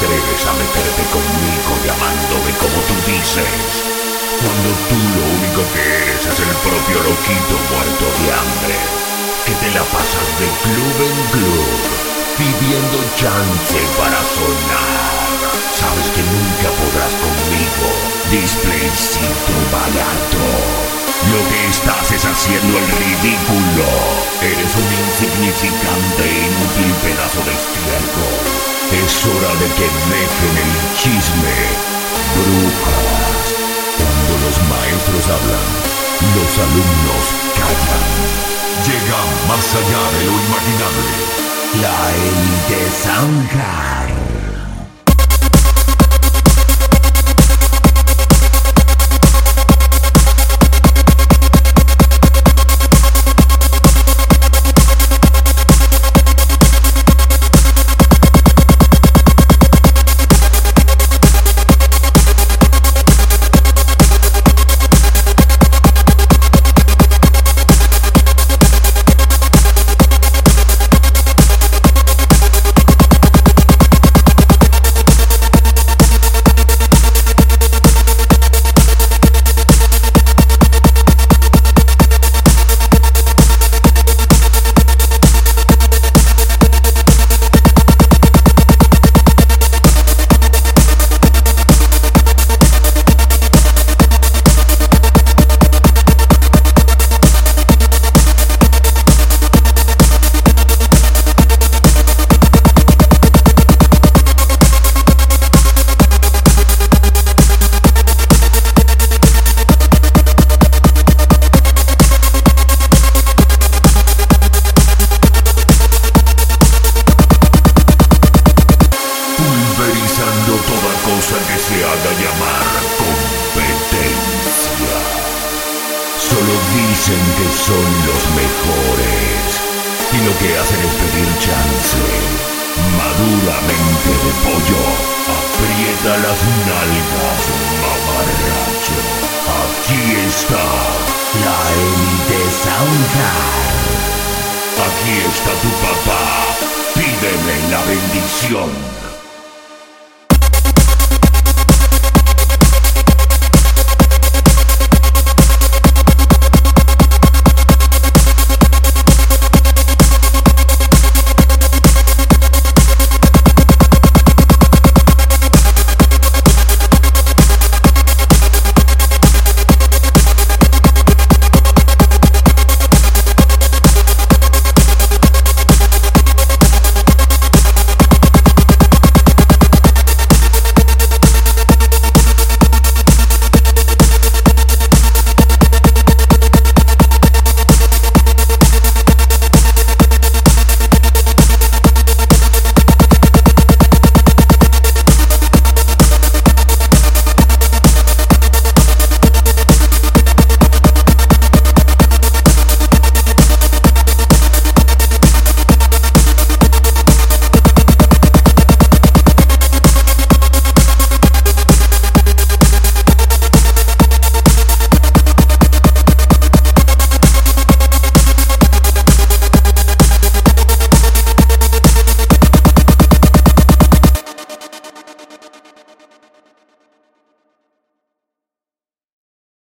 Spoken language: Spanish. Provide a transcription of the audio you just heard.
atreves a meterte conmigo llamándome como tú dices? Cuando tú lo único que eres es el propio loquito muerto de hambre, que te la pasas de club en club, pidiendo chance para sonar. Sabes que nunca podrás conmigo, displaycito barato. Lo que estás es haciendo el ridículo. Eres un insignificante e inútil pedazo de estiércol. Es hora de que dejen el chisme. Brujas. Cuando los maestros hablan, los alumnos callan. Llega más allá de lo imaginable. La élite Soundcard. Haga llamar competencia. Solo dicen que son los mejores y lo que hacen es pedir chance. Maduramente de pollo, aprieta las nalgas, mamarracho. Aquí está la élite Soundcard. Aquí está tu papá. Pídeme la bendición.